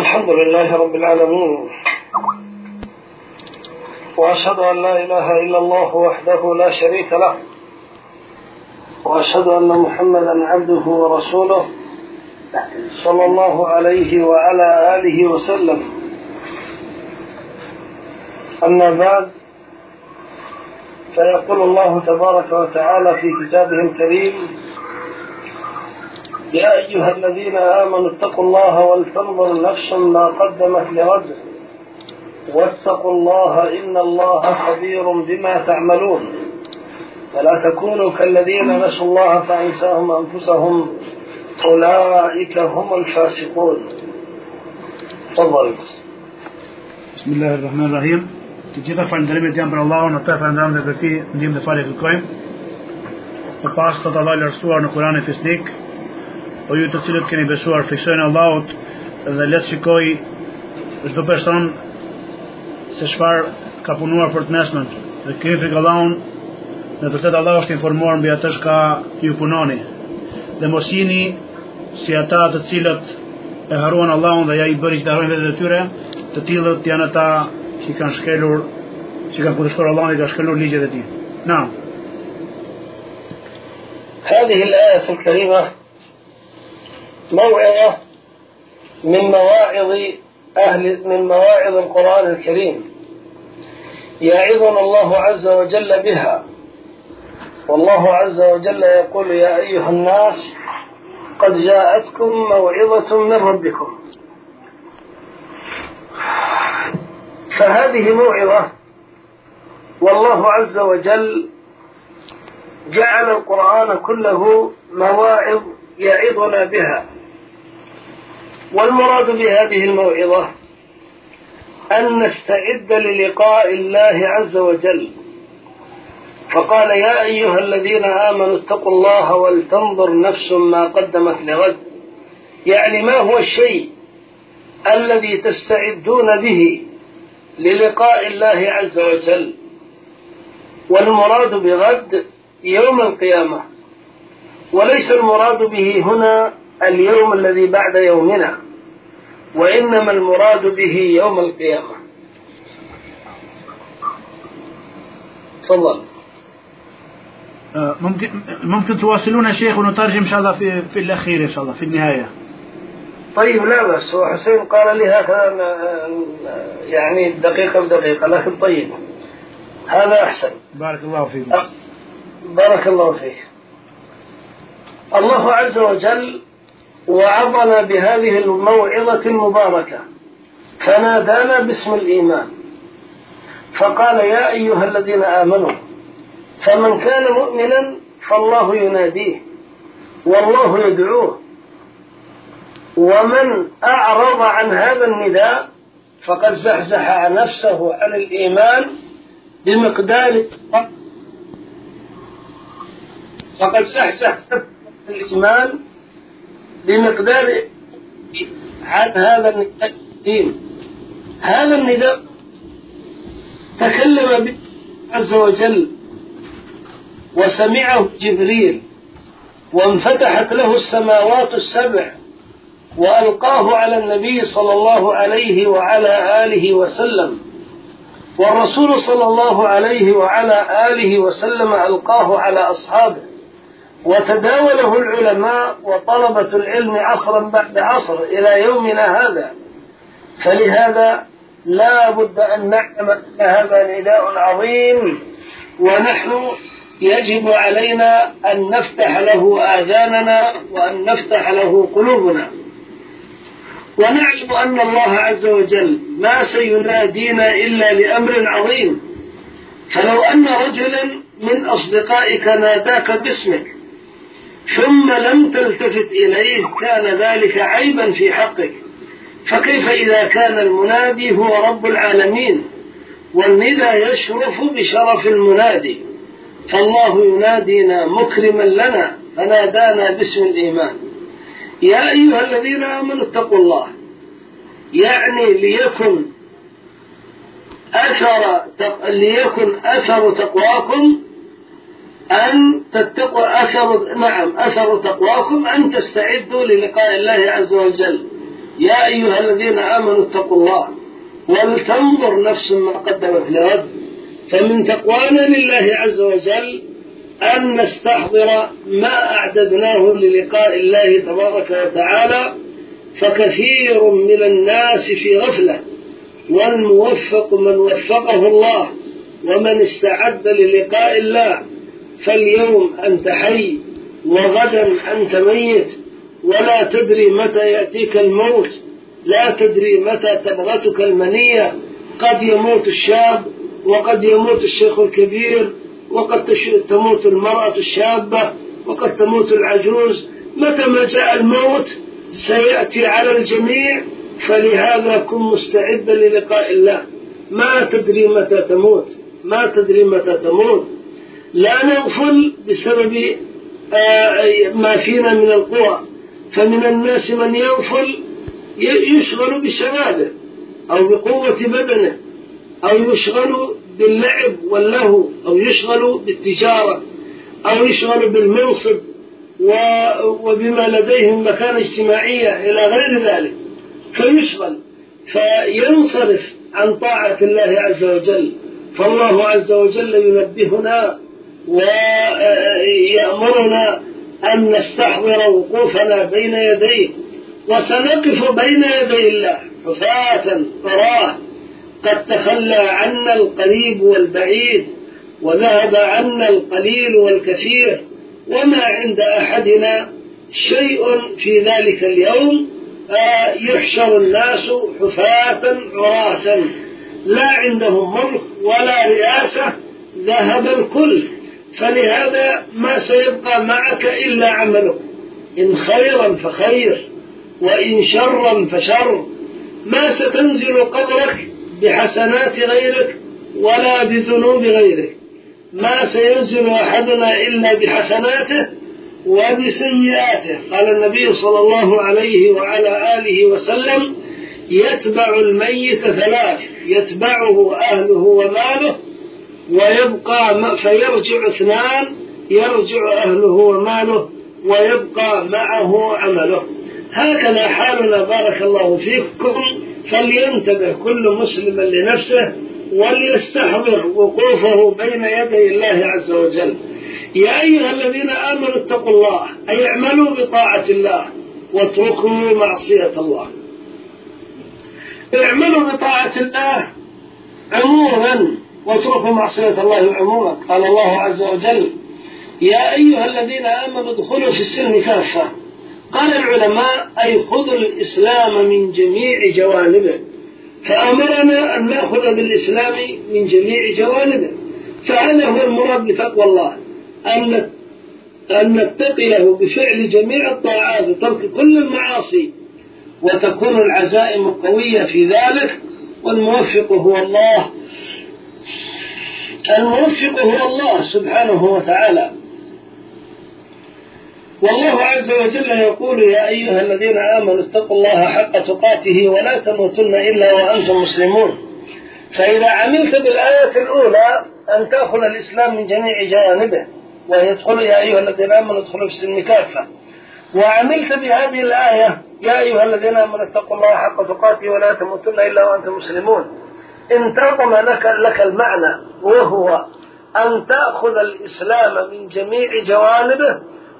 الحمد لله رب العالمين. وأشهد أن لا إله إلا الله وحده لا شريك له. وأشهد أن محمدا عبده ورسوله صلى الله عليه وعلى آله وسلم. أما بعد فيقول الله تبارك وتعالى في كتابه الكريم يا أيها الذين آمنوا اتقوا الله ولتنظر نفس ما قدمت لغد واتقوا الله إن الله خبير بما تعملون. فلا تكونوا كالذين نسوا الله فأنساهم أنفسهم. أولئك هم الفاسقون. تفضل. بسم الله الرحمن الرحيم. Të gjitha falënderimet janë për Allahun, atë falënderojmë dhe për ti ndihmë dhe falë kërkojmë. Për pas të të në Kur'anin fisnik, o ju të cilët keni besuar fiksojnë Allahut dhe letë shikoj çdo person se çfarë ka punuar për të mesmën dhe keni frikë Allahun në të vërtetë Allah është informuar mbi atë që ju punoni dhe mos jini si ata të cilët e haruan Allahun dhe ja i bëri që të harrojnë vetë të tyre të tillët janë ata që kanë shkelur që kanë kundërshtuar Allahun dhe kanë shkelur ligjet e tij. Naam. هذه الآية الكريمة موعظة من مواعظ أهل من مواعظ القرآن الكريم. يعظنا الله عز وجل بها. والله عز وجل يقول يا أيها الناس قد جاءتكم موعظة من ربكم. فهذه موعظة والله عز وجل جعل القرآن كله مواعظ يعظنا بها. والمراد بهذه الموعظة أن نستعد للقاء الله عز وجل. فقال يا أيها الذين آمنوا اتقوا الله ولتنظر نفس ما قدمت لغد. يعني ما هو الشيء الذي تستعدون به للقاء الله عز وجل؟ والمراد بغد يوم القيامة وليس المراد به هنا اليوم الذي بعد يومنا وإنما المراد به يوم القيامة. تفضل. ممكن ممكن تواصلون شيخ ونترجم إن شاء الله في في الأخير إن شاء الله في النهاية. طيب لا بس هو حسين قال لي هكذا يعني دقيقة بدقيقة لكن طيب. هذا أحسن. بارك الله فيك بارك الله فيك. الله عز وجل وعظنا بهذه الموعظة المباركة فنادانا باسم الإيمان. فقال يا أيها الذين آمنوا فمن كان مؤمنا فالله يناديه والله يدعوه ومن أعرض عن هذا النداء فقد زحزح نفسه عن الإيمان بمقدار فقد زحزح الإيمان بمقدار عن هذا النداء الدين هذا النداء تكلم به عز وجل وسمعه جبريل وانفتحت له السماوات السبع وألقاه على النبي صلى الله عليه وعلى آله وسلم. والرسول صلى الله عليه وعلى آله وسلم ألقاه على أصحابه. وتداوله العلماء وطلبة العلم عصرا بعد عصر إلى يومنا هذا. فلهذا لا بد أن نعلم أن هذا نداء عظيم ونحن يجب علينا أن نفتح له آذاننا وأن نفتح له قلوبنا. ونعلم أن الله عز وجل ما سينادينا إلا لأمر عظيم. فلو أن رجلا من أصدقائك ناداك باسمك ثم لم تلتفت إليه كان ذلك عيبا في حقك. فكيف إذا كان المنادي هو رب العالمين؟ والندى يشرف بشرف المنادي. فالله ينادينا مكرما لنا فنادانا باسم الإيمان. يا أيها الذين آمنوا اتقوا الله. يعني ليكن أثر ليكن أثر تقواكم أن تتقوا أثر نعم أثر تقواكم أن تستعدوا للقاء الله عز وجل. يا أيها الذين آمنوا اتقوا الله ولتنظر نفس ما قدمت لغد. فمن تقوانا لله عز وجل أن نستحضر ما أعددناه للقاء الله تبارك وتعالى فكثير من الناس في غفلة. والموفق من وفقه الله ومن استعد للقاء الله. فاليوم أنت حي وغدا أنت ميت ولا تدري متى يأتيك الموت لا تدري متى تبغتك المنية. قد يموت الشاب وقد يموت الشيخ الكبير وقد تموت المرأة الشابة وقد تموت العجوز. متى ما جاء الموت سيأتي على الجميع. فلهذا كن مستعدا للقاء الله. ما تدري متى تموت ما تدري متى تموت. لا نغفل بسبب ما فينا من القوى. فمن الناس من يغفل يشغل بشبابه أو بقوة بدنه أو يشغل باللعب واللهو أو يشغل بالتجارة أو يشغل بالمنصب وبما لديه من مكانة اجتماعية إلى غير ذلك. فيشغل فينصرف عن طاعة الله عز وجل. فالله عز وجل ينبهنا ويأمرنا أن نستحضر وقوفنا بين يديه وسنقف بين يدي الله حفاة عراه قد تخلى عنا القريب والبعيد وذهب عنا القليل والكثير وما عند أحدنا شيء في ذلك اليوم يحشر الناس حفاة عراة لا عندهم ملك ولا رئاسة ذهب الكل. فلهذا ما سيبقى معك إلا عملك. إن خيرا فخير وإن شرا فشر. ما ستنزل قبرك بحسنات غيرك ولا بذنوب غيرك. ما سينزل أحدنا إلا بحسناته وبسيئاته. قال النبي صلى الله عليه وعلى آله وسلم يتبع الميت ثلاث يتبعه أهله وماله ويبقى فيرجع اثنان يرجع أهله وماله ويبقى معه عمله. هكذا حالنا بارك الله فيكم. فلينتبه كل مسلم لنفسه وليستحضر وقوفه بين يدي الله عز وجل. يا أيها الذين آمنوا اتقوا الله أي اعملوا بطاعة الله واتركوا معصية الله. اعملوا بطاعة الله عموما. واتركوا معصية الله عموما قال الله عز وجل يا أيها الذين آمنوا ادخلوا في السلم كافة. قال العلماء أي خذوا الإسلام من جميع جوانبه. فأمرنا أن نأخذ بالإسلام من جميع جوانبه. فهذا هو المراد بتقوى الله أن أن نتقيه بفعل جميع الطاعات وترك كل المعاصي. وتكون العزائم قوية في ذلك والموفق هو الله. الموفق هو الله سبحانه وتعالى. والله عز وجل يقول يا أيها الذين آمنوا اتقوا الله حق تقاته ولا تموتن إلا وأنتم مسلمون. فإذا عملت بالآية الأولى أن تأخذ الإسلام من جميع جوانبه تقول يا أيها الذين آمنوا ادخلوا في السلم كافة. وعملت بهذه الآية يا أيها الذين آمنوا اتقوا الله حق تقاته ولا تموتن إلا وأنتم مسلمون. انتظم لك لك المعنى وهو أن تأخذ الإسلام من جميع جوانبه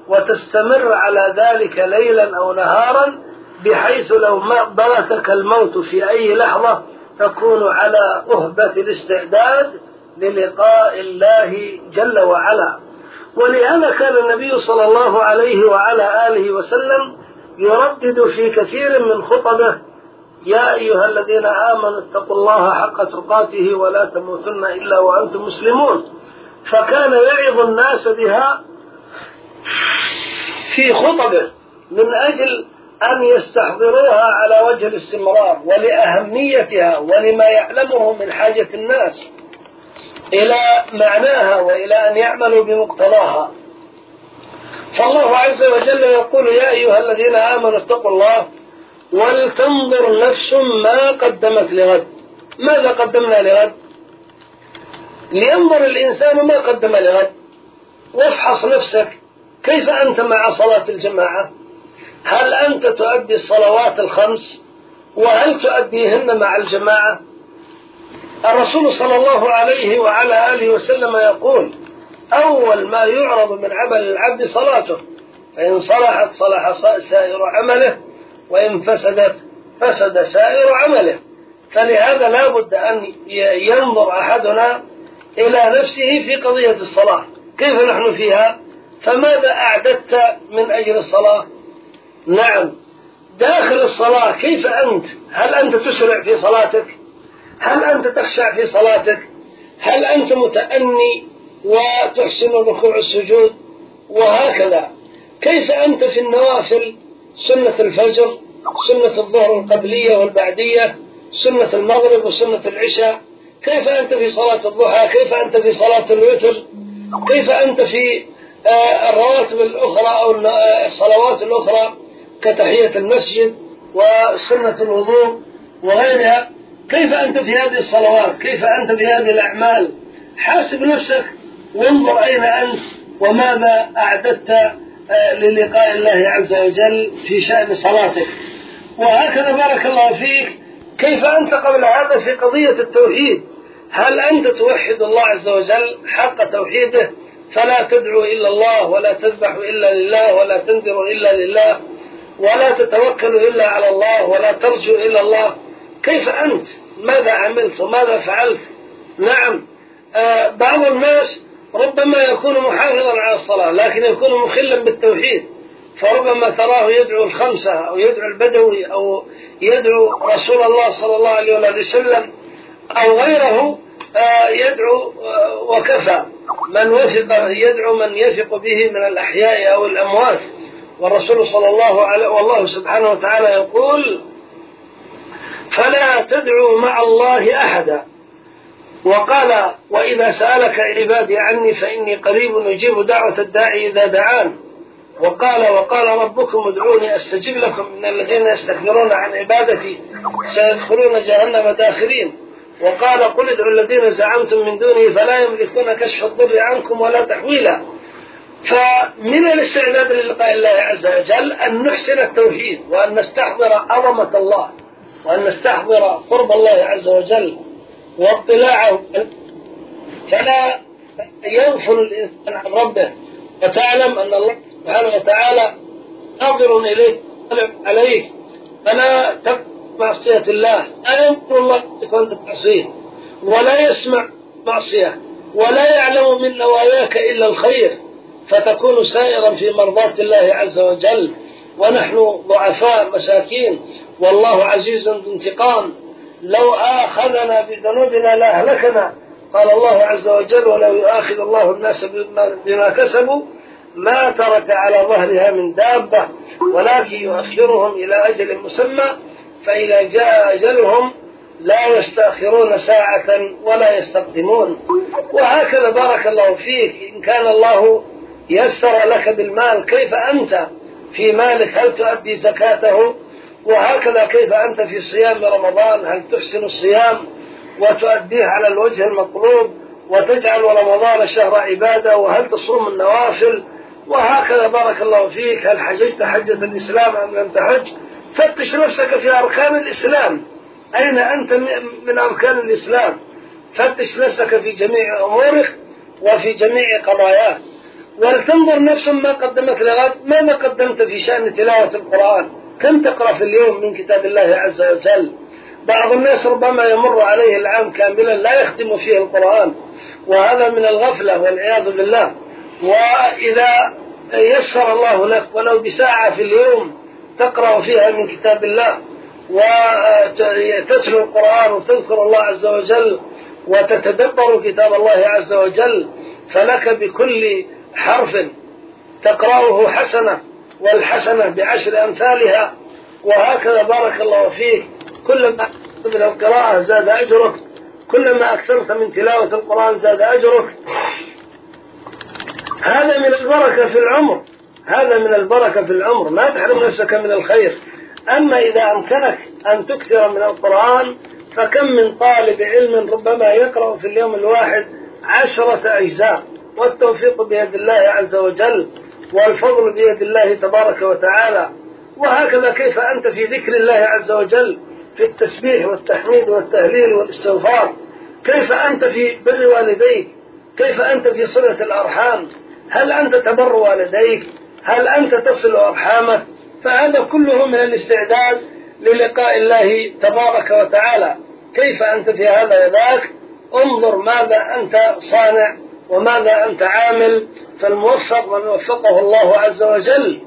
وتستمر على ذلك ليلا أو نهارا بحيث لو ما بلغك الموت في أي لحظة تكون على أهبة الاستعداد للقاء الله جل وعلا. ولهذا كان النبي صلى الله عليه وعلى آله وسلم يردد في كثير من خطبه يا أيها الذين آمنوا اتقوا الله حق تقاته ولا تموتن إلا وأنتم مسلمون. فكان يعظ الناس بها في خطبه من أجل أن يستحضروها على وجه الاستمرار ولأهميتها ولما يعلمه من حاجة الناس إلى معناها وإلى أن يعملوا بمقتضاها. فالله عز وجل يقول يا أيها الذين آمنوا اتقوا الله ولتنظر نفس ما قدمت لغد. ماذا قدمنا لغد؟ لينظر الإنسان ما قدم لغد. وافحص نفسك. كيف أنت مع صلاة الجماعة؟ هل أنت تؤدي الصلوات الخمس؟ وهل تؤديهن مع الجماعة؟ الرسول صلى الله عليه وعلى آله وسلم يقول أول ما يعرض من عمل العبد صلاته فإن صلحت صلح سائر عمله وإن فسدت فسد سائر عمله. فلهذا لا بد أن ينظر أحدنا إلى نفسه في قضية الصلاة. كيف نحن فيها؟ فماذا أعددت من أجل الصلاة؟ نعم. داخل الصلاة كيف أنت؟ هل أنت تسرع في صلاتك؟ هل أنت تخشع في صلاتك؟ هل أنت متأني وتحسن الركوع السجود؟ وهكذا. كيف أنت في النوافل؟ سنة الفجر سنة الظهر القبلية والبعدية سنة المغرب وسنة العشاء. كيف أنت في صلاة الضحى؟ كيف أنت في صلاة الوتر؟ كيف أنت في آه، الرواتب الأخرى أو آه، الصلوات الأخرى كتحية المسجد وسنة الوضوء وغيرها؟ كيف أنت في هذه الصلوات؟ كيف أنت في هذه الأعمال؟ حاسب نفسك وانظر أين أنت وماذا أعددت للقاء الله عز وجل في شأن صلاتك. وهكذا بارك الله فيك. كيف أنت قبل هذا في قضية التوحيد؟ هل أنت توحد الله عز وجل حق توحيده؟ فلا تدعو إلا الله ولا تذبح إلا لله ولا تنذر إلا لله ولا تتوكل إلا على الله ولا ترجو إلا الله. كيف أنت؟ ماذا عملت؟ وماذا فعلت؟ نعم. آه بعض الناس ربما يكون محافظا على الصلاة لكن يكون مخلا بالتوحيد. فربما تراه يدعو الخمسة أو يدعو البدوي أو يدعو رسول الله صلى الله عليه وسلم أو غيره آه، يدعو آه، وكفى. من وثق يدعو من يثق به من الأحياء أو الأموات. والرسول صلى الله عليه والله سبحانه وتعالى يقول فلا تدعوا مع الله أحدا. وقال وإذا سألك عبادي عني فإني قريب أجيب دعوة الداعي إذا دعان. وقال وقال ربكم ادعوني أستجب لكم من الذين يستكبرون عن عبادتي سيدخلون جهنم داخلين وقال قل ادعوا الذين زعمتم من دونه فلا يملكون كشف الضر عنكم ولا تحويلا. فمن الاستعداد للقاء الله عز وجل أن نحسن التوحيد وأن نستحضر عظمة الله وأن نستحضر قرب الله عز وجل. واطلاعه. فلا يغفل الإنسان عن ربه. وتعلم أن الله سبحانه وتعالى ناظر إليك عليك فلا تبقى معصية الله. لا ينظر الله وأنت تعصيه. ولا يسمع معصية. ولا يعلم من نواياك إلا الخير. فتكون سائرا في مرضاة الله عز وجل. ونحن ضعفاء مساكين. والله عزيز ذو انتقام. لو آخذنا بذنوبنا لأهلكنا. قال الله عز وجل ولو يؤاخذ الله الناس بما كسبوا ما ترك على ظهرها من دابة ولكن يؤخرهم إلى أجل مسمى فإذا جاء أجلهم لا يستأخرون ساعة ولا يستقدمون. وهكذا بارك الله فيك. إن كان الله يسر لك بالمال كيف أنت؟ في مالك هل تؤدي زكاته؟ وهكذا كيف أنت في صيام رمضان؟ هل تحسن الصيام وتؤديه على الوجه المطلوب وتجعل رمضان شهر عبادة؟ وهل تصوم النوافل؟ وهكذا بارك الله فيك. هل حججت حجة الإسلام أم لم تحج؟ فتش نفسك في أركان الإسلام. أين أنت من أركان الإسلام؟ فتش نفسك في جميع أمورك وفي جميع قضاياك. ولتنظر نفسا ما قدمت لغد ماذا قدمت في شأن تلاوة القرآن. كم تقرأ في اليوم من كتاب الله عز وجل؟ بعض الناس ربما يمر عليه العام كاملا لا يختم فيه القرآن وهذا من الغفلة والعياذ بالله. وإذا يسر الله لك ولو بساعة في اليوم تقرأ فيها من كتاب الله وتتلو القرآن وتذكر الله عز وجل وتتدبر كتاب الله عز وجل فلك بكل حرف تقرأه حسنة. والحسنة بعشر أمثالها وهكذا بارك الله فيك. كلما أكثرت من القراءة زاد أجرك كلما أكثرت من تلاوة القرآن زاد أجرك. هذا من البركة في العمر هذا من البركة في العمر. ما تحرم نفسك من الخير. أما إذا أمكنك أن تكثر من القرآن فكم من طالب علم ربما يقرأ في اليوم الواحد عشرة أجزاء. والتوفيق بيد الله عز وجل. والفضل بيد الله تبارك وتعالى. وهكذا كيف أنت في ذكر الله عز وجل في التسبيح والتحميد والتهليل والاستغفار؟ كيف أنت في بر والديك؟ كيف أنت في صلة الأرحام؟ هل أنت تبر والديك؟ هل أنت تصل أرحامك؟ فهذا كله من الاستعداد للقاء الله تبارك وتعالى. كيف أنت في هذا وذاك؟ انظر ماذا أنت صانع وماذا أنت عامل؟ فالموفق من وفقه الله عز وجل.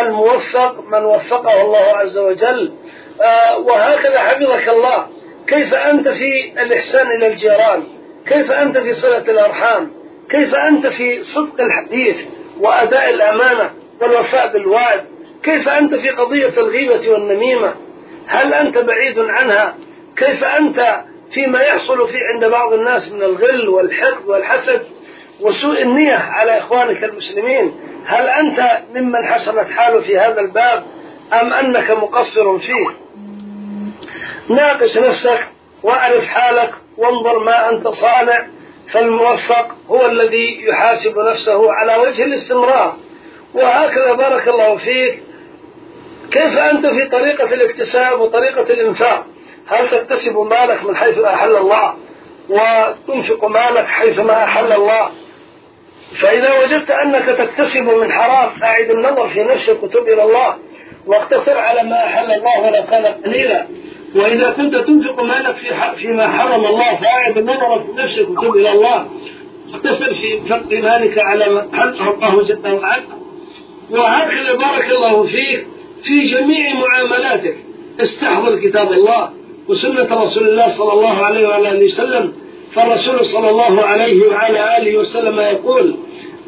الموفق من وفقه الله عز وجل. آه وهكذا حفظك الله. كيف أنت في الإحسان إلى الجيران؟ كيف أنت في صلة الأرحام؟ كيف أنت في صدق الحديث وأداء الأمانة والوفاء بالوعد؟ كيف أنت في قضية الغيبة والنميمة؟ هل أنت بعيد عنها؟ كيف أنت فيما يحصل في عند بعض الناس من الغل والحقد والحسد وسوء النية على إخوانك المسلمين. هل أنت ممن حسنت حاله في هذا الباب أم أنك مقصر فيه؟ ناقش نفسك واعرف حالك وانظر ما أنت صانع. فالموفق هو الذي يحاسب نفسه على وجه الاستمرار. وهكذا بارك الله فيك. كيف أنت في طريقة الاكتساب وطريقة الإنفاق؟ هل تكتسب مالك من حيث أحل الله وتنفق مالك حيث ما أحل الله؟ فإذا وجدت أنك تكتسب من حرام أعد النظر في نفسك وتب إلى الله واقتصر على ما أحل الله ولو كان قليلا. وإذا كنت تنفق مالك في فيما حرم الله فأعد النظر في نفسك وتب إلى الله. اقتصر في انفاق مالك على ما حقه الله جل وعلا. وهكذا بارك الله فيك في جميع معاملاتك. استحضر كتاب الله. وسنة رسول الله صلى الله عليه وعلى آله وسلم. فالرسول صلى الله عليه وعلى آله وسلم يقول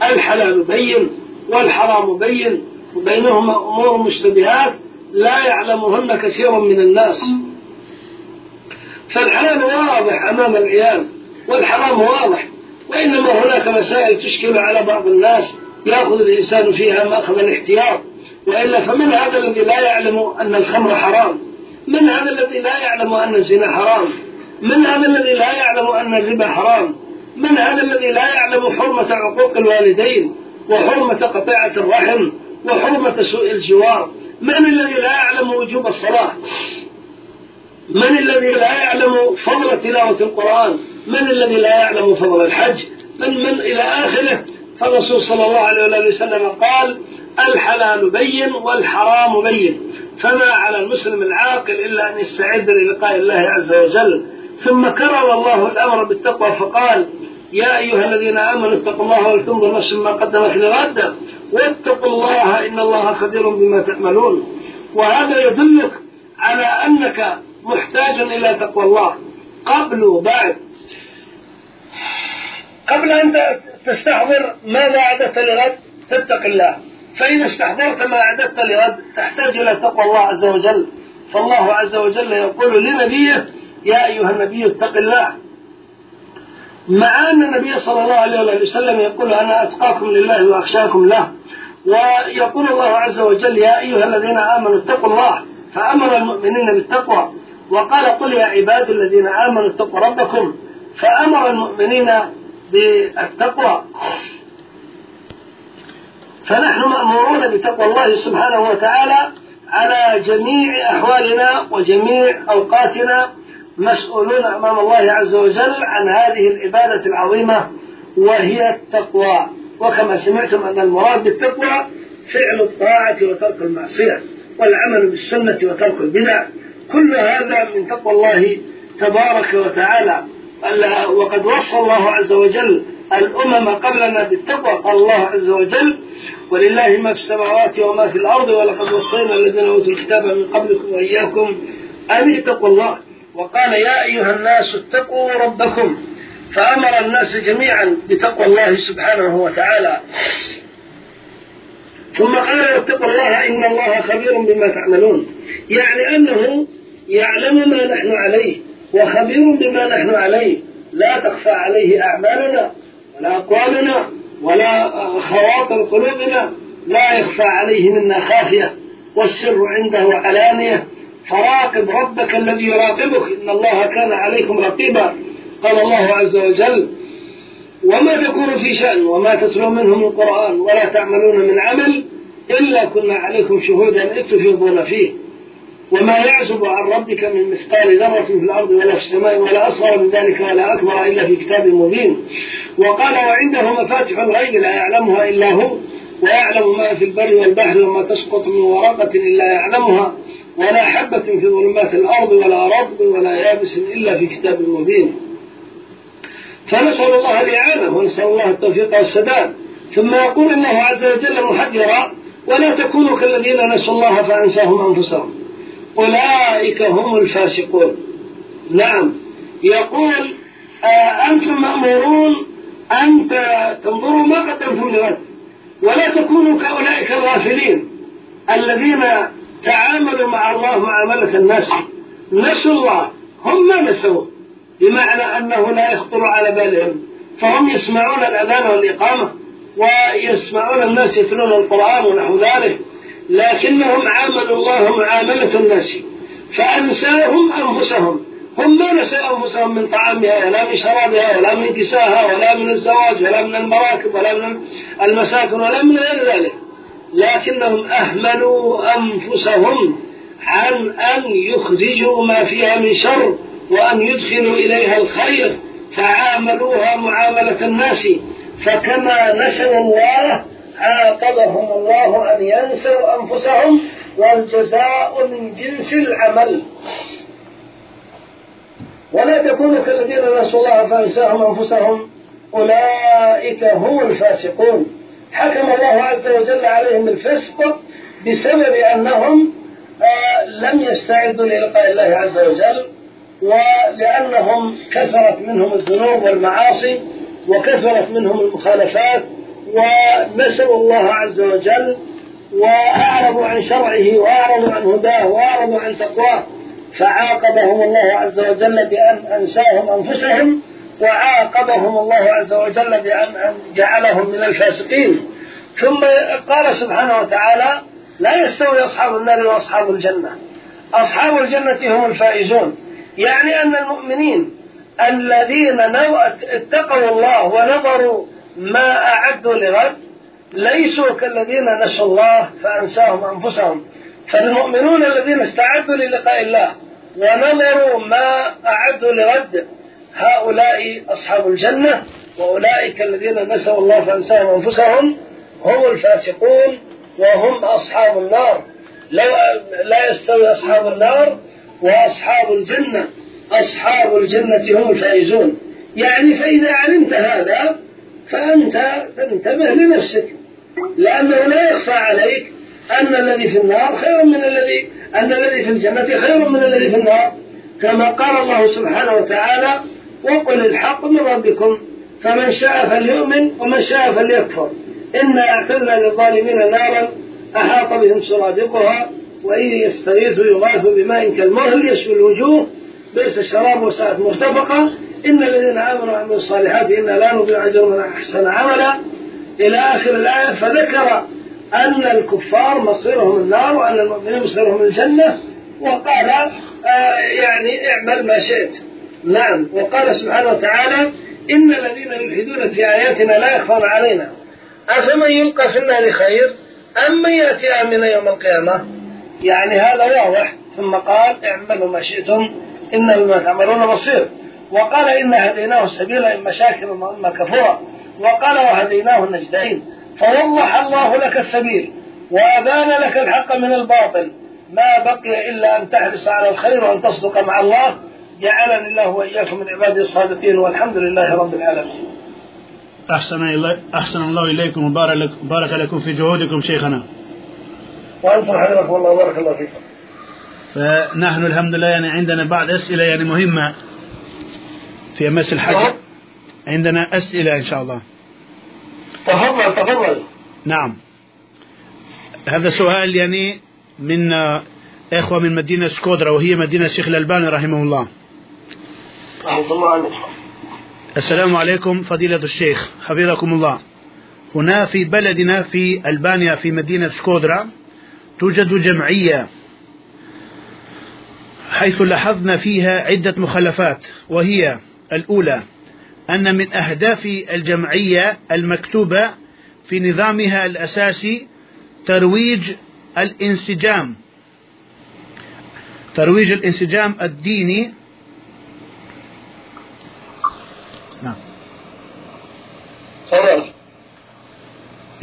الحلال بين والحرام بين وبينهما أمور مشتبهات لا يعلمهن كثير من الناس. فالحلال واضح أمام العيان والحرام واضح وإنما هناك مسائل تشكل على بعض الناس يأخذ الإنسان فيها مأخذ الاحتياط وإلا فمن هذا الذي لا يعلم أن الخمر حرام. من هذا الذي لا يعلم أن الزنا حرام؟ من هذا الذي لا يعلم أن الربا حرام؟ من هذا الذي لا يعلم حرمة عقوق الوالدين؟ وحرمة قطيعة الرحم؟ وحرمة سوء الجوار؟ من الذي لا يعلم وجوب الصلاة؟ من الذي لا يعلم فضل تلاوة القرآن؟ من الذي لا يعلم فضل الحج؟ من من إلى آخره؟ فالرسول صلى الله عليه وسلم قال الحلال بين والحرام بين. فما على المسلم العاقل إلا أن يستعد للقاء الله عز وجل. ثم كرر الله الأمر بالتقوى فقال يا أيها الذين آمنوا اتقوا الله ولتنظر نفس ما قدمت لغد. واتقوا الله إن الله خبير بما تعملون. وهذا يدلك على أنك محتاج إلى تقوى الله. قبل وبعد. قبل أن تستحضر ماذا أعددت لغد؟ تتق الله. فإذا استحضرت ما أعددت لغد تحتاج إلى تقوى الله عز وجل. فالله عز وجل يقول لنبيه يا أيها النبي اتق الله. مع أن النبي صلى الله عليه وسلم يقول أنا أتقاكم لله وأخشاكم له. ويقول الله عز وجل يا أيها الذين آمنوا اتقوا الله. فأمر المؤمنين بالتقوى. وقال قل يا عبادي الذين آمنوا اتقوا ربكم. فأمر المؤمنين بالتقوى فنحن مأمورون بتقوى الله سبحانه وتعالى على جميع أحوالنا وجميع أوقاتنا مسؤولون أمام الله عز وجل عن هذه العبادة العظيمة وهي التقوى. وكما سمعتم أن المراد بالتقوى فعل الطاعة وترك المعصية والعمل بالسنة وترك البدع. كل هذا من تقوى الله تبارك وتعالى. وقد وصى الله عز وجل الأمم قبلنا بالتقوى قال الله عز وجل ولله ما في السماوات وما في الأرض ولقد وصينا الذين أوتوا الكتاب من قبلكم وإياكم أن اتقوا الله وقال يا أيها الناس اتقوا ربكم فأمر الناس جميعا بتقوى الله سبحانه وتعالى. ثم قال اتقوا الله إن الله خبير بما تعملون يعني أنه يعلم ما نحن عليه. وخبير بما نحن عليه. لا تخفى عليه أعمالنا ولا أقوالنا ولا خواطر قلوبنا. لا يخفى عليه منا خافية. والسر عنده علانية. فراقب ربك الذي يراقبك. إن الله كان عليكم رقيبا. قال الله عز وجل وما تكون في شأن وما تتلو منه من قرآن ولا تعملون من عمل إلا كنا عليكم شهودا إذ تفيضون فيه. وما يعزب عن ربك من مثقال ذرة في الأرض ولا في السماء ولا أصغر من ذلك ولا أكبر إلا في كتاب مبين. وقال وعنده مفاتح الغيب لا يعلمها إلا هو ويعلم ما في البر والبحر وما تسقط من ورقة إلا يعلمها ولا حبة في ظلمات الأرض ولا رطب ولا يابس إلا في كتاب مبين. فنسأل الله الإعانة ونسأل الله التوفيق والسداد. ثم يقول الله عز وجل محذرا ولا تكونوا كالذين نسوا الله فأنساهم أنفسهم. أولئك هم الفاسقون. نعم. يقول آه أنتم مأمورون أن تنظروا ما قدمتم لغد. ولا تكونوا كأولئك الغافلين الذين تعاملوا مع الله معاملة الناس. نسوا الله. هم ما نسوه بمعنى أنه لا يخطر على بالهم. فهم يسمعون الأذان والإقامة ويسمعون الناس يتلون القرآن ونحو ذلك. لكنهم عاملوا الله معاملة الناس فأنساهم أنفسهم. هم ما نسوا أنفسهم من طعامها ولا من شرابها ولا من كساها ولا من الزواج ولا من المراكب ولا من المساكن ولا من غير ذلك. لكنهم أهملوا أنفسهم عن أن يخرجوا ما فيها من شر وأن يدخلوا إليها الخير فعاملوها معاملة الناس. فكما نسوا الله عاقبهم الله أن ينسوا أنفسهم والجزاء من جنس العمل. ولا تكونوا كالذين نسوا الله فأنساهم أنفسهم أولئك هم الفاسقون. حكم الله عز وجل عليهم بالفسق بسبب أنهم آه لم يستعدوا للقاء الله عز وجل ولأنهم كثرت منهم الذنوب والمعاصي وكثرت منهم المخالفات ونسوا الله عز وجل وأعرضوا عن شرعه وأعرضوا عن هداه وأعرضوا عن تقواه. فعاقبهم الله عز وجل بأن أنساهم أنفسهم وعاقبهم الله عز وجل بأن جعلهم من الفاسقين. ثم قال سبحانه وتعالى لا يستوي أصحاب النار وأصحاب الجنة. أصحاب الجنة هم الفائزون. يعني أن المؤمنين الذين اتقوا الله ونظروا ما أعدوا لغد ليسوا كالذين نسوا الله فأنساهم أنفسهم. فالمؤمنون الذين استعدوا للقاء الله ونظروا ما أعدوا لغد هؤلاء أصحاب الجنة وأولئك الذين نسوا الله فأنساهم أنفسهم هم الفاسقون وهم أصحاب النار. لا يستوي أصحاب النار وأصحاب الجنة أصحاب الجنة هم الفائزون. يعني فإذا علمت هذا فأنت تنتبه لنفسك. لأنه لا يخفى عليك أن الذي في النار خير من الذي أن الذي في الجنة خير من الذي في النار. كما قال الله سبحانه وتعالى وقل الحق من ربكم فمن شاء فليؤمن ومن شاء فليكفر. إنا أعتدنا للظالمين نارا أحاط بهم سرادقها وإن يستغيثوا يغاثوا بماء كالمهل يشفي الوجوه. بئس الشراب وساءت مرتفقة. إن الذين آمنوا وعملوا الصالحات إنا لا نضيع أجر من أحسن عملا. إلى آخر الآية فذكر أن الكفار مصيرهم النار وأن المؤمنين مصيرهم الجنة وقال آه يعني اعمل ما شئت. نعم. وقال سبحانه وتعالى إن الذين يلحدون في آياتنا لا يخفون علينا. أفمن يلقى في النار خير؟ أم من يأتي آمنا يوم القيامة؟ يعني هذا واضح. ثم قال اعملوا ما شئتم إن بما تعملون بصير. وقال إن هديناه السبيل إما شاكرا وإما كفورا وقال وهديناه النجدين. فوضح الله لك السبيل وأبان لك الحق من الباطل. ما بقي إلا أن تحرص على الخير وأن تصدق مع الله. جعلني الله وإياكم من عباده الصادقين والحمد لله رب العالمين. أحسن, إلي... أحسن الله إليكم وبارك بارك لكم في جهودكم شيخنا. وأنتم حفظكم الله وبارك الله فيكم. فنحن الحمد لله يعني عندنا بعض أسئلة يعني مهمة. في أمس الحج. نعم. عندنا أسئلة إن شاء الله. تفضل تفضل. نعم. هذا سؤال يعني من إخوة من مدينة سكودرا وهي مدينة الشيخ الألباني رحمه الله. الله السلام عليكم فضيلة الشيخ حفظكم الله. هنا في بلدنا في ألبانيا في مدينة سكودرا توجد جمعية حيث لاحظنا فيها عدة مخالفات وهي الأولى أن من أهداف الجمعية المكتوبة في نظامها الأساسي ترويج الانسجام. ترويج الانسجام الديني. نعم.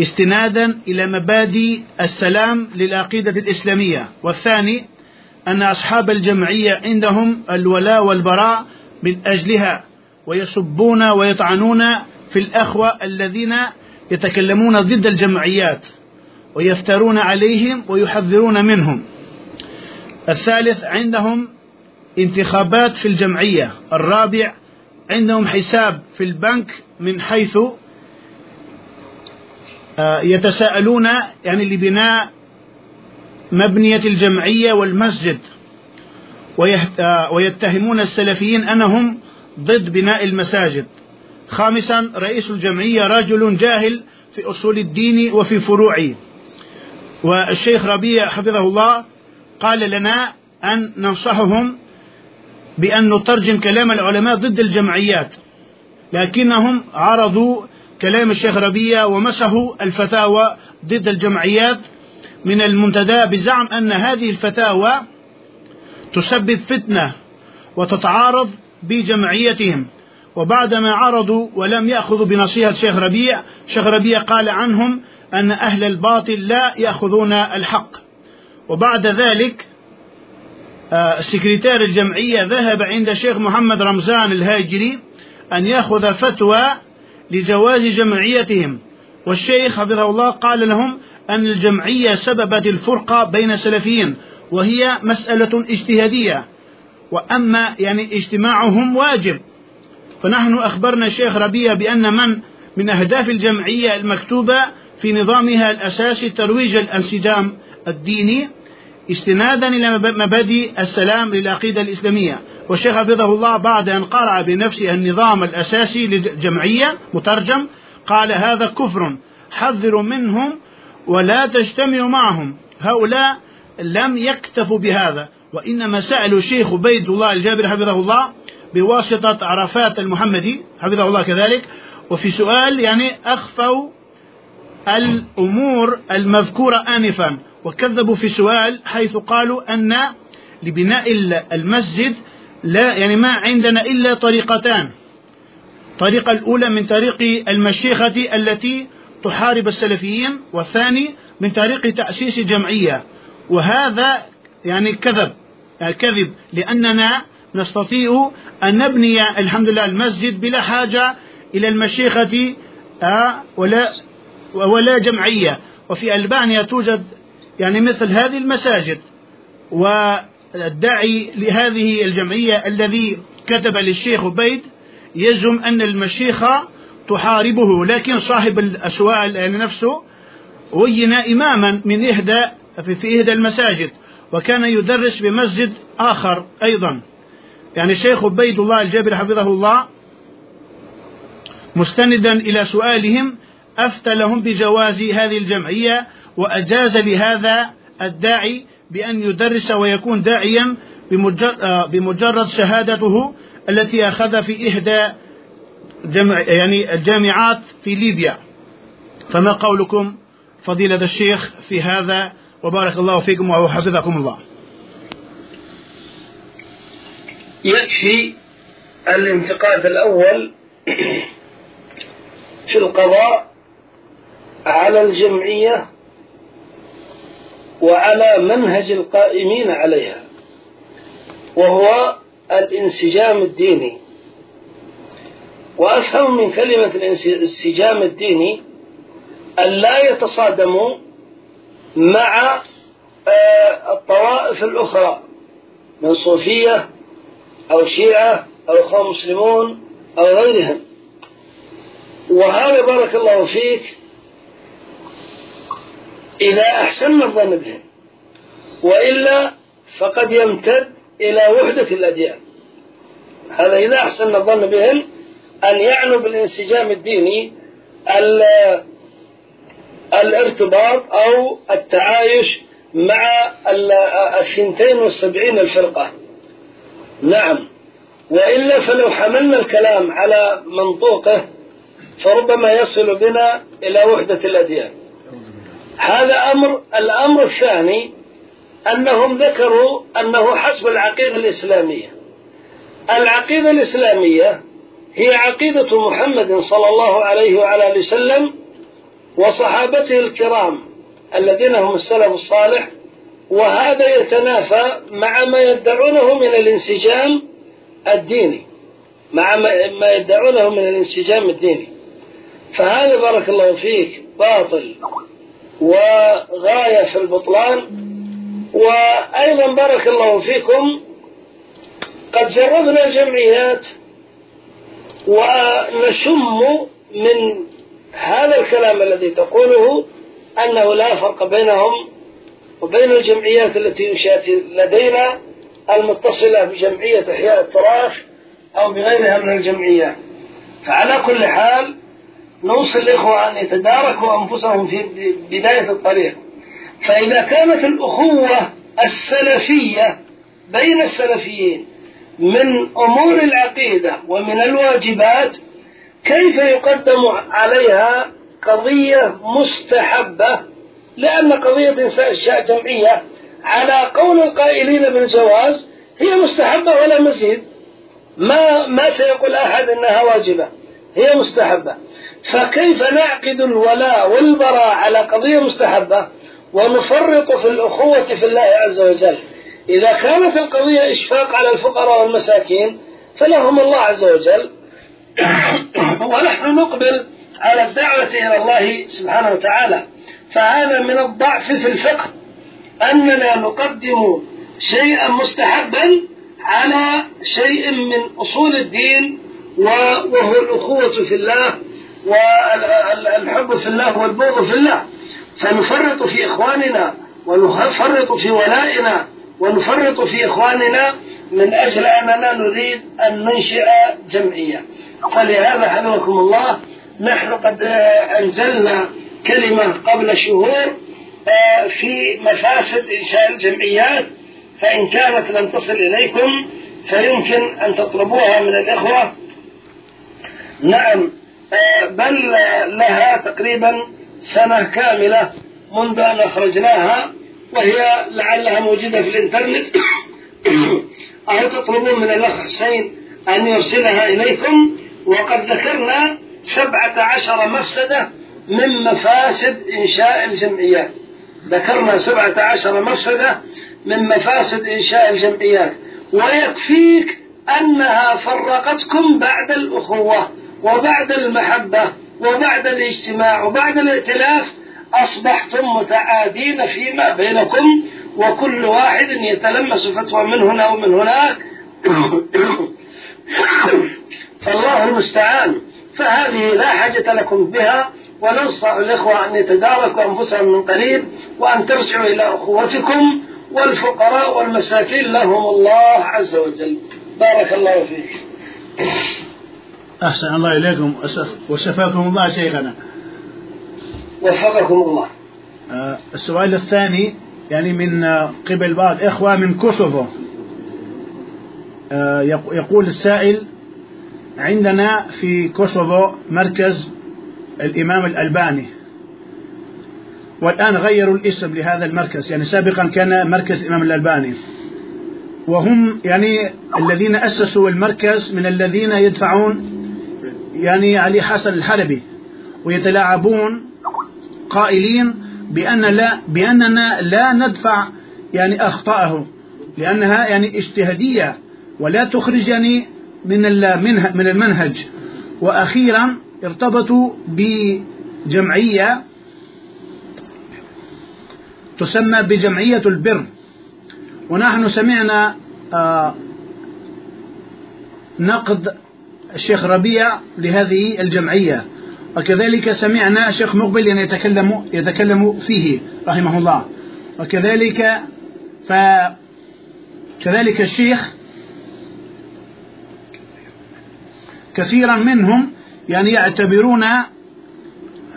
استنادا إلى مبادئ السلام للعقيدة الإسلامية. والثاني أن أصحاب الجمعية عندهم الولاء والبراء من أجلها ويسبون ويطعنون في الأخوة الذين يتكلمون ضد الجمعيات ويفترون عليهم ويحذرون منهم. الثالث عندهم انتخابات في الجمعية. الرابع عندهم حساب في البنك من حيث آه، يتساءلون يعني لبناء مبنية الجمعية والمسجد. ويتهمون السلفيين أنهم ضد بناء المساجد. خامسا رئيس الجمعية رجل جاهل في أصول الدين وفي فروعه. والشيخ ربيع حفظه الله قال لنا أن ننصحهم بأن نترجم كلام العلماء ضد الجمعيات. لكنهم عرضوا كلام الشيخ ربيع ومسحوا الفتاوى ضد الجمعيات من المنتدى بزعم أن هذه الفتاوى تسبب فتنة وتتعارض بجمعيتهم. وبعدما عرضوا ولم يأخذوا بنصيحة شيخ ربيع شيخ ربيع قال عنهم أن أهل الباطل لا يأخذون الحق. وبعد ذلك آه، سكرتير الجمعية ذهب عند الشيخ محمد رمزان الهاجري أن يأخذ فتوى لجواز جمعيتهم. والشيخ حفظه الله قال لهم أن الجمعية سببت الفرقة بين السلفيين. وهي مسألة اجتهادية. وأما يعني اجتماعهم واجب. فنحن أخبرنا الشيخ ربيع بأن من من أهداف الجمعية المكتوبة في نظامها الأساسي ترويج الانسجام الديني استنادا إلى مبادئ السلام للعقيدة الإسلامية. والشيخ حفظه الله بعد أن قرأ بنفسه النظام الأساسي للجمعية مترجم قال هذا كفر حذروا منهم ولا تجتمعوا معهم. هؤلاء لم يكتفوا بهذا. وإنما سألوا الشيخ عبيد الله الجابر حفظه الله بواسطة عرفات المحمدي حفظه الله كذلك. وفي سؤال يعني أخفوا الأمور المذكورة آنفا وكذبوا في سؤال حيث قالوا أن لبناء المسجد لا يعني ما عندنا إلا طريقتان. الطريقة الأولى من طريق المشيخة التي تحارب السلفيين والثاني من طريق تأسيس جمعية. وهذا يعني كذب يعني كذب لأننا نستطيع أن نبني الحمد لله المسجد بلا حاجة إلى المشيخة آه، ولا ولا جمعية. وفي ألبانيا توجد يعني مثل هذه المساجد. والداعي لهذه الجمعية الذي كتب للشيخ عبيد يزعم أن المشيخة تحاربه لكن صاحب السؤال يعني نفسه وين إماما من إحدى في إحدى المساجد وكان يدرس بمسجد آخر أيضا. يعني الشيخ عبيد الله الجابر حفظه الله مستندا إلى سؤالهم أفتى لهم بجواز هذه الجمعية وأجاز لهذا الداعي بأن يدرس ويكون داعيا آه، بمجرد شهادته التي أخذ في إحدى جمع يعني الجامعات في ليبيا. فما قولكم فضيلة الشيخ في هذا وبارك الله فيكم وحفظكم الله. يكفي الانتقاد الأول في القضاء على الجمعية وعلى منهج القائمين عليها وهو الانسجام الديني. وأفهم من كلمة الانسجام الديني أن لا يتصادموا مع آه، الطوائف الأخرى من صوفية أو شيعة أو إخوان مسلمون أو غيرهم. وهذا بارك الله فيك إذا أحسننا الظن بهم وإلا فقد يمتد إلى وحدة الأديان. هذا إذا أحسننا الظن بهم أن يعنوا بالانسجام الديني الارتباط أو التعايش مع الثنتين والسبعين الفرقة. نعم. وإلا فلو حملنا الكلام على منطوقه فربما يصل بنا إلى وحدة الأديان. هذا أمر الأمر الثاني أنهم ذكروا أنه حسب العقيدة الإسلامية. العقيدة الإسلامية هي عقيدة محمد صلى الله عليه وعلى وسلم وصحابته الكرام الذين هم السلف الصالح وهذا يتنافى مع ما يدعونه من الانسجام الديني مع ما يدعونه من الانسجام الديني. فهذا بارك الله فيك باطل وغاية في البطلان. وأيضا بارك الله فيكم قد جربنا الجمعيات ونشم من هذا الكلام الذي تقوله أنه لا فرق بينهم وبين الجمعيات التي انشأت لدينا المتصلة بجمعية إحياء التراث أو بغيرها من الجمعيات. فعلى كل حال نوصي الإخوة أن يتداركوا أنفسهم في بداية الطريق. فإذا كانت الأخوة السلفية بين السلفيين من أمور العقيدة ومن الواجبات كيف يقدم عليها قضية مستحبة؟ لأن قضية إنشاء جمعية على قول القائلين بالجواز هي مستحبة ولا مزيد؟ ما ما سيقول أحد أنها واجبة هي مستحبة. فكيف نعقد الولاء والبراء على قضية مستحبة ونفرط في الأخوة في الله عز وجل؟ إذا كانت القضية إشفاق على الفقراء والمساكين فلهم الله عز وجل ونحن نقبل على الدعوة إلى الله سبحانه وتعالى. فهذا من الضعف في الفقه أننا نقدم شيئا مستحبا على شيء من أصول الدين وهو الأخوة في الله والحب في الله والبغض في الله. فنفرط في إخواننا ونفرط في ولائنا ونفرط في إخواننا من أجل أننا نريد أن ننشئ جمعية. فلهذا حفظكم الله نحن قد أنزلنا كلمة قبل شهور آه، في مفاسد إنشاء الجمعيات فإن كانت لم تصل إليكم فيمكن أن تطلبوها من الإخوة. نعم آه، بل لها تقريبا سنة كاملة منذ أن أخرجناها. وهي لعلها موجودة في الإنترنت. أو تطلبون من الأخ حسين أن يرسلها إليكم. وقد ذكرنا سبعة عشر مفسدة من مفاسد إنشاء الجمعيات. ذكرنا سبعة عشر مفسدة من مفاسد إنشاء الجمعيات. ويكفيك أنها فرقتكم بعد الأخوة وبعد المحبة وبعد الاجتماع وبعد الائتلاف أصبحتم متعادين فيما بينكم وكل واحد يتلمس فتوى من هنا ومن هناك. فالله المستعان. فهذه لا حاجة لكم بها وننصح الإخوة أن يتداركوا أنفسهم من قريب وأن ترجعوا إلى أخوتكم والفقراء والمساكين لهم الله عز وجل. بارك الله فيك. أحسن الله إليكم وشفاكم الله شيخنا. وفقكم الله. آه، السؤال الثاني يعني من قبل بعض إخوة من كوسوفو. آه، يقول السائل عندنا في كوسوفو مركز الإمام الألباني. والآن غيروا الاسم لهذا المركز يعني سابقا كان مركز الإمام الألباني. وهم يعني الذين أسسوا المركز من الذين يدفعون يعني علي حسن الحلبي ويتلاعبون قائلين بأن لا بأننا لا ندفع يعني أخطاءه لأنها يعني اجتهادية ولا تخرج يعني من من المنهج. وأخيرا ارتبطوا بجمعية تسمى بجمعية البر. ونحن سمعنا آه، نقد الشيخ ربيع لهذه الجمعية. وكذلك سمعنا الشيخ مقبل يتكلم يتكلم فيه رحمه الله. وكذلك ف كذلك الشيخ كثيرا منهم يعني يعتبرون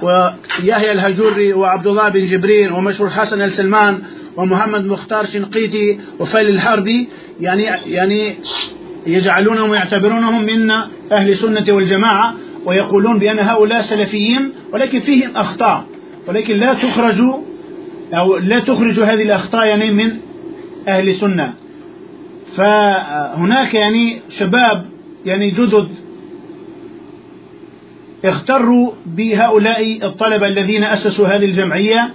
ويحيى الهجوري وعبد الله بن جبرين ومشهور حسن السلمان ومحمد مختار شنقيطي وفيل الحربي يعني يعني يجعلونهم ويعتبرونهم من أهل السنة والجماعة ويقولون بأن هؤلاء سلفيين ولكن فيهم أخطاء. ولكن لا تخرج أو لا تخرج هذه الأخطاء يعني من أهل سنة فهناك يعني شباب يعني جدد اغتروا بهؤلاء الطلبة الذين أسسوا هذه الجمعية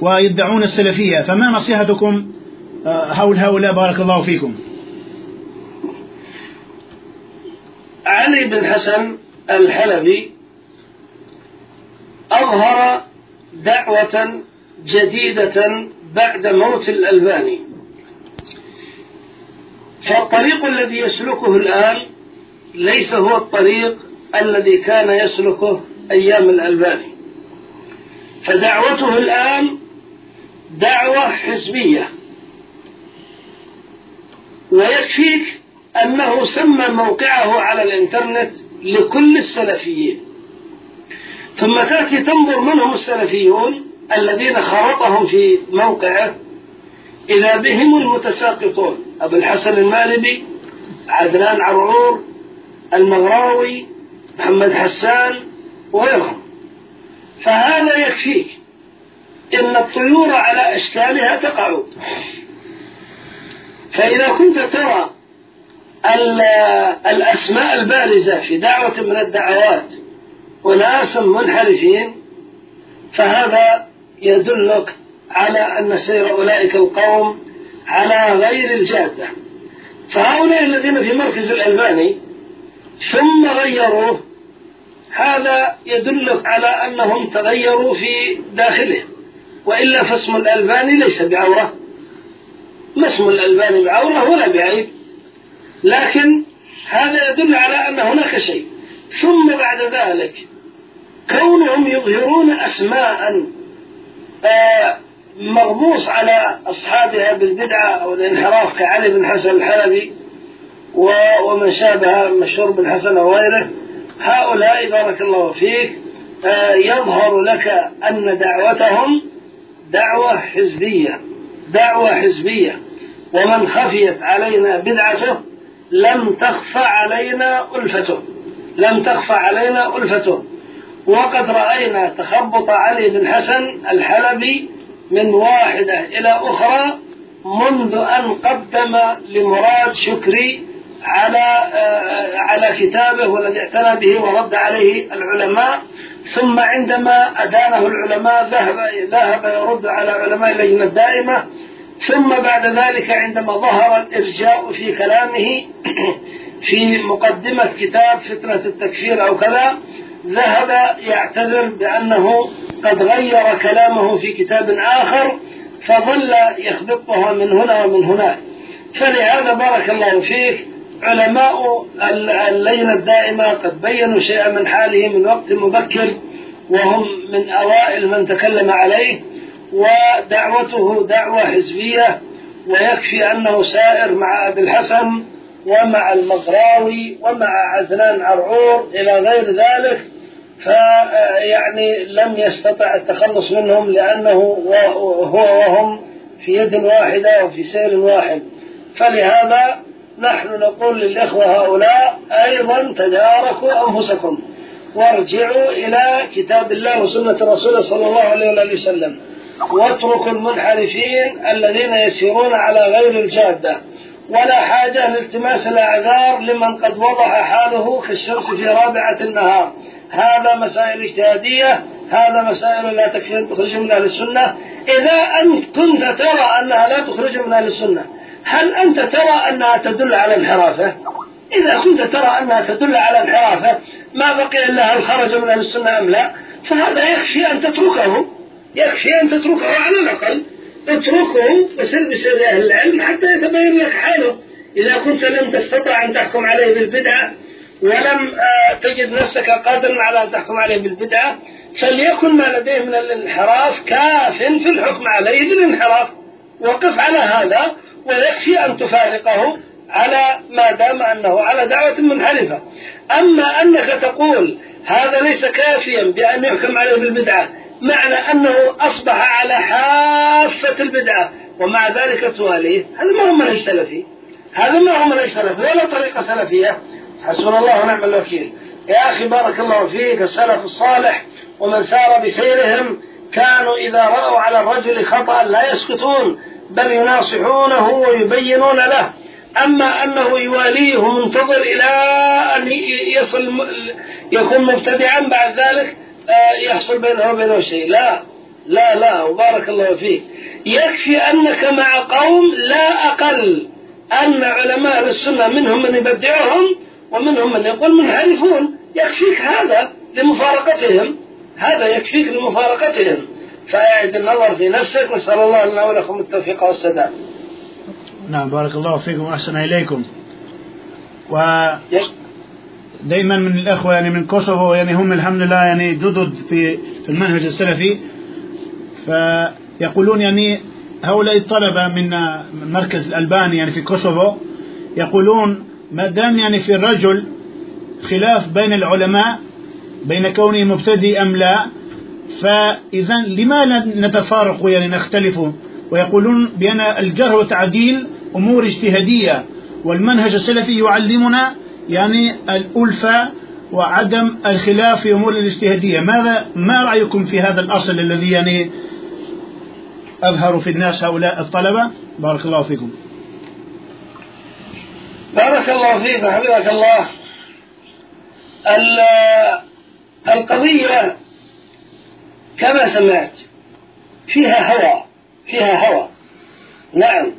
ويدعون السلفية. فما نصيحتكم آه، حول هؤلاء؟ بارك الله فيكم. علي بن حسن الحلبي أظهر دعوة جديدة بعد موت الألباني. فالطريق الذي يسلكه الآن ليس هو الطريق الذي كان يسلكه أيام الألباني. فدعوته الآن دعوة حزبية. ويكفيك أنه سمى موقعه على الإنترنت لكل السلفيين. ثم تأتي تنظر من هم السلفيون الذين خرطهم في موقعه إذا بهم المتساقطون. أبو الحسن المالبي عدنان عرعور المغراوي محمد حسان وغيرهم. فهذا يكفيك إن الطيور على أشكالها تقع. فإذا كنت ترى الأسماء البارزة في دعوة من الدعوات وناس منحرفين فهذا يدلك على أن سير أولئك القوم على غير الجادة. فهؤلاء الذين في مركز الألباني ثم غيروه هذا يدلك على أنهم تغيروا في داخله. وإلا فاسم الألباني ليس بعورة ما اسم الألباني بعورة ولا بعيب لكن هذا يدل على أن هناك شيء. ثم بعد ذلك كونهم يظهرون أسماء آه، مغموس على أصحابها بالبدعة أو الانحراف كعلي بن حسن الحلبي ومن شابه مشهور بن حسن وغيره. هؤلاء بارك الله فيك آه، يظهر لك أن دعوتهم دعوة حزبية دعوة حزبية. ومن خفيت علينا بدعته لم تخفى علينا ألفته لم تخفى علينا ألفته وقد رأينا تخبط علي بن حسن الحلبي من واحدة إلى أخرى منذ أن قدم لمراد شكري على آه، على كتابه والذي اعتنى به ورد عليه العلماء. ثم عندما أدانه العلماء ذهب ذهب يرد على علماء اللجنة الدائمة ثم بعد ذلك عندما ظهر الإرجاء في كلامه في مقدمة كتاب فتنة التكفير أو كذا ذهب يعتذر بأنه قد غير كلامه في كتاب آخر فظل يخبطها من هنا ومن هناك. فلهذا بارك الله فيك علماء الليلة الدائمة قد بينوا شيئا من حاله من وقت مبكر وهم من أوائل من تكلم عليه. ودعوته دعوة حزبية ويكفي أنه سائر مع أبي الحسن ومع المغراوي ومع عدنان عرعور إلى غير ذلك فيعني لم يستطع التخلص منهم لأنه هو وهم في يد واحدة وفي سير واحد. فلهذا نحن نقول للإخوة هؤلاء أيضا تداركوا أنفسكم وارجعوا إلى كتاب الله وسنة رسوله صلى الله عليه وآله وسلم. واتركوا المنحرفين الذين يسيرون على غير الجادة. ولا حاجة لالتماس الأعذار لمن قد وضح حاله كالشمس في رابعة النهار. هذا مسائل اجتهادية هذا مسائل لا تكفي أن تخرج من أهل السنة. إذا أنت كنت ترى أنها لا تخرج من أهل السنة هل أنت ترى أنها تدل على انحرافة؟ إذا كنت ترى أنها تدل على انحرافة ما بقي إلا هل خرج من أهل السنة أم لا فهذا يكفي أن تتركه. يكفي أن تتركه على الأقل. اتركه وسر بسر أهل العلم حتى يتبين لك حاله. إذا كنت لم تستطع أن تحكم عليه بالبدعة ولم آه، تجد نفسك قادرا على أن تحكم عليه بالبدعة فليكن ما لديه من الانحراف كاف في الحكم عليه بالانحراف. وقف على هذا ويكفي أن تفارقه على ما دام أنه على دعوة منحرفة. أما أنك تقول هذا ليس كافيا بأن يحكم عليه بالبدعة معنى أنه أصبح على حافة البدعة. ومع ذلك تواليه. هذا ما هو منهج سلفي هذا ما هو منهج سلفي ولا طريقة سلفية. حسبنا الله ونعم الوكيل. يا أخي بارك الله فيك السلف الصالح ومن سار بسيرهم كانوا إذا رأوا على الرجل خطأ لا يسكتون بل يناصحونه ويبينون له. أما أنه يواليه ومنتظر إلى أن يصل يكون مبتدعا بعد ذلك يحصل بينه وبينه شيء. لا. لا لا. وبارك الله فيك. يكفي أنك مع قوم لا أقل أن علماء السنة منهم من يبدعهم ومنهم من يقول منحرفون. يكفيك هذا لمفارقتهم. هذا يكفيك لمفارقتهم. فأعد النظر في نفسك نسأل الله لنا ولكم التوفيق والسداد. نعم بارك الله فيكم وأحسن إليكم. و دائما من الأخوة يعني من كوسوفو يعني هم الحمد لله يعني جدد في في المنهج السلفي. فيقولون يعني هؤلاء الطلبة من مركز الألباني يعني في كوسوفو يقولون ما دام يعني في الرجل خلاف بين العلماء بين كونه مبتدئ أم لا فإذا لما نتفارق يعني نختلف؟ ويقولون بأن الجرح والتعديل أمور اجتهادية والمنهج السلفي يعلمنا يعني الألفة وعدم الخلاف في أمور الاجتهادية ماذا ما رأيكم في هذا الأصل الذي يعني أظهر في الناس هؤلاء الطلبة؟ بارك الله فيكم. بارك الله فيك حفظك الله. القضية كما سمعت فيها هوى فيها هوى. نعم.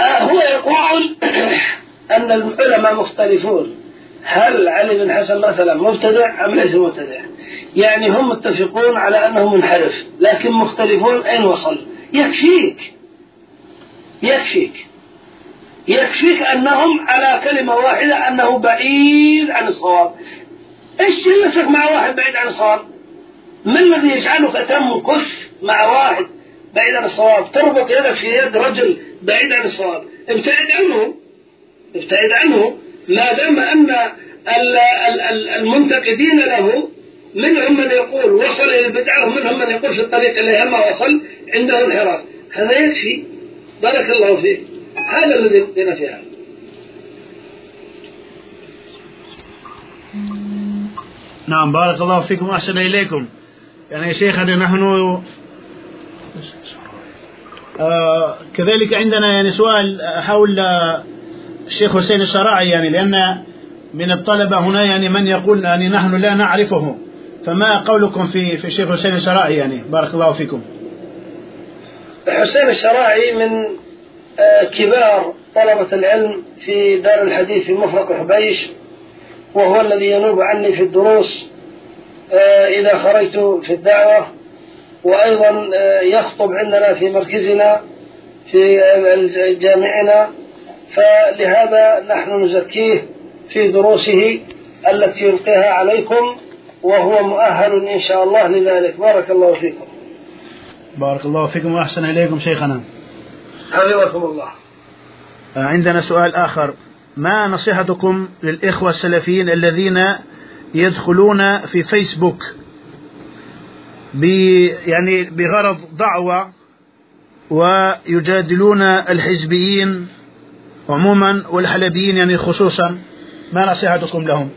آه هو يقول أن العلماء مختلفون. هل علي بن حسن مثلا مبتدع أم ليس مبتدع؟ يعني هم متفقون على أنه منحرف لكن مختلفون أين وصل؟ يكفيك. يكفيك. يكفيك أنهم على كلمة واحدة أنه بعيد عن الصواب. إيش جلسك مع واحد بعيد عن الصواب؟ ما الذي يجعلك تمكث مع واحد بعيد عن الصواب؟ تربط يدك في يد رجل بعيد عن الصواب. ابتعد عنه. ابتعد عنه ما دام أن المنتقدين له منهم من يقول وصل إلى البدعة ومنهم من يقول في الطريق إليها ما وصل عنده انحراف. هذا يكفي. بارك الله فيك. هذا الذي يقضينا في هذا. نعم بارك الله فيكم وأحسن إليكم. يعني شيخنا نحن آه كذلك عندنا يعني سؤال حول الشيخ حسين الشراعي يعني لأن من الطلبة هنا يعني من يقول يعني نحن لا نعرفه. فما قولكم في في الشيخ حسين الشراعي يعني؟ بارك الله فيكم. حسين الشراعي من آه، كبار طلبة العلم في دار الحديث في مفرق حبيش وهو الذي ينوب عني في الدروس آه، إذا خرجت في الدعوة وأيضا آه، يخطب عندنا في مركزنا في جامعنا فلهذا نحن نزكيه في دروسه التي يلقيها عليكم وهو مؤهل إن شاء الله لذلك. بارك الله فيكم. بارك الله فيكم وأحسن إليكم شيخنا. حفظكم الله. عندنا سؤال آخر. ما نصيحتكم للإخوة السلفيين الذين يدخلون في فيسبوك يعني بغرض دعوة ويجادلون الحزبيين عموما والحلبيين يعني خصوصا ما نصيحتكم لهم؟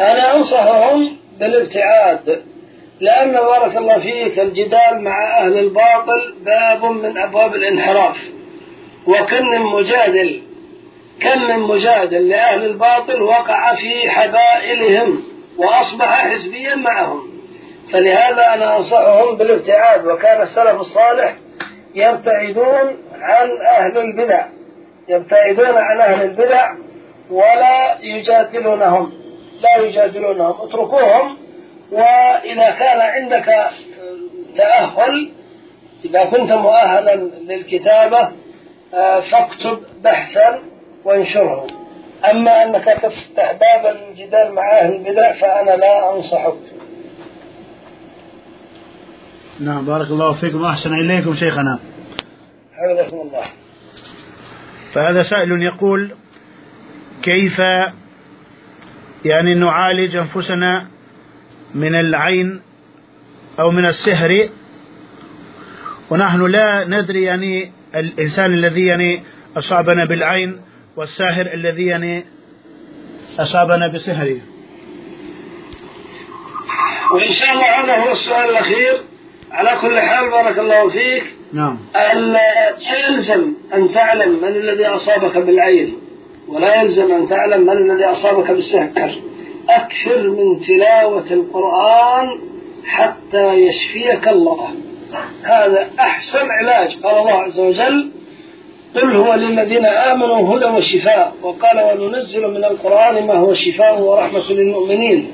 أنا أنصحهم بالابتعاد لأن بارك الله فيك الجدال مع أهل الباطل باب من أبواب الانحراف. وكم من مجادل كم من مجادل لأهل الباطل وقع في حبائلهم وأصبح حزبيا معهم. فلهذا أنا أنصحهم بالابتعاد وكان السلف الصالح يبتعدون عن أهل البدع. يبتعدون عن أهل البدع ولا يجادلونهم. لا يجادلونهم. اتركوهم وإذا كان عندك تأهل إذا كنت مؤهلا للكتابة آه، فاكتب بحثا وانشره. أما أنك تفتح باب الجدال مع أهل البدع فأنا لا أنصحك. نعم بارك الله فيكم وأحسن إليكم شيخنا. حفظكم الله. فهذا سائل يقول كيف يعني نعالج أنفسنا من العين أو من السحر؟ ونحن لا ندري يعني الإنسان الذي يعني أصابنا بالعين والساهر الذي يعني أصابنا بسحره. وإن شاء الله هذا هو السؤال الأخير. على كل حال بارك الله فيك. نعم. لا يلزم أن تعلم من الذي أصابك بالعين ولا يلزم أن تعلم من الذي أصابك بالسهر أكثر من تلاوة القرآن حتى يشفيك الله. هذا أحسن علاج. قال الله عز وجل قل هو للذين آمنوا هدى وشفاء. وقال وننزل من القرآن ما هو شفاء ورحمة للمؤمنين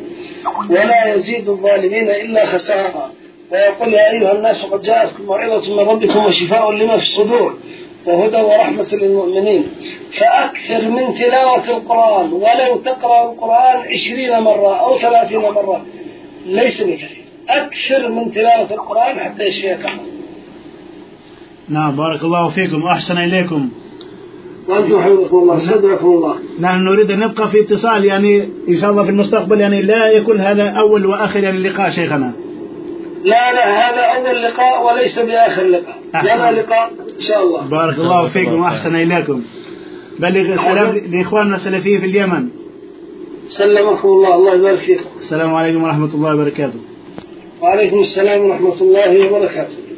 ولا يزيد الظالمين إلا خسارة. ويقول يا أيها الناس قد جاءتكم موعظة من ربكم وشفاء لما في الصدور وهدى ورحمة للمؤمنين. فأكثر من تلاوة القرآن ولو تقرأ القرآن عشرين مرة أو ثلاثين مرة ليس بكثير أكثر من تلاوة القرآن حتى يشفيك. نعم بارك الله فيكم وأحسن إليكم. وأنتم حفظكم الله الله. نحن نريد أن نبقى في اتصال يعني إن شاء الله في المستقبل يعني لا يكون هذا أول وآخر يعني لقاء شيخنا. لا لا هذا أول لقاء وليس بآخر لقاء. لنا لقاء إن شاء الله. بارك الله فيكم وأحسن إليكم. بلغ السلام لإخواننا السلفيين في اليمن. سلمكم الله. الله يبارك فيكم. السلام عليكم ورحمة الله وبركاته. وعليكم السلام ورحمة الله وبركاته.